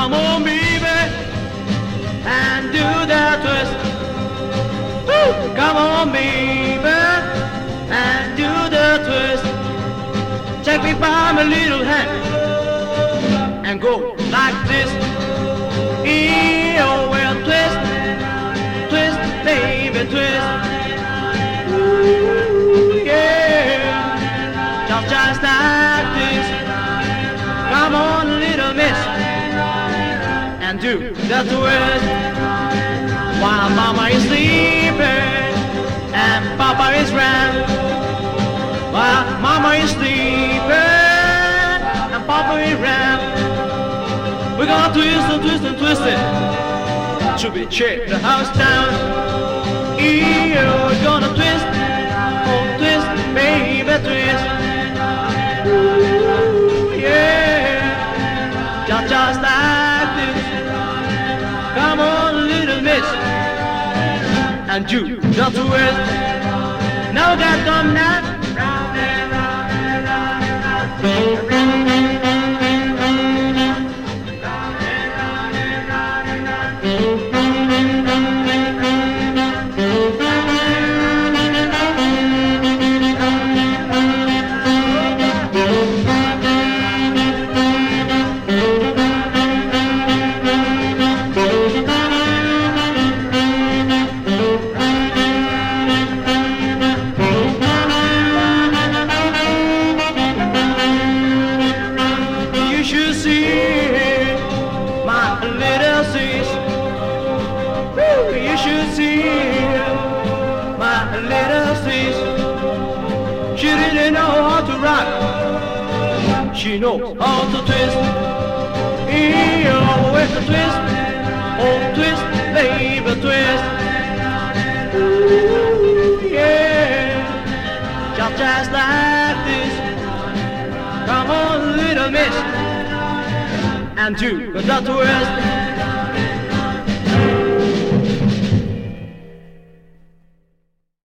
Come on, baby, and do that twist. Woo! Come on, baby, and do the twist. Take me by my little hand and go like this. Do the twist. While mama is sleeping and papa is round. While mama is sleeping and papa is round. We're gonna twist and twist and twist it. to we check the house down? We're gonna twist, oh twist, baby twist. Ooh, yeah, just. Come on, little miss, and you do the twist. Now got come now. You She didn't know how to rock. She knows how to twist. Yeah, with a twist. Oh, twist, baby, twist. Ooh, yeah. Just, just like this. Come on, little miss, and do the twist.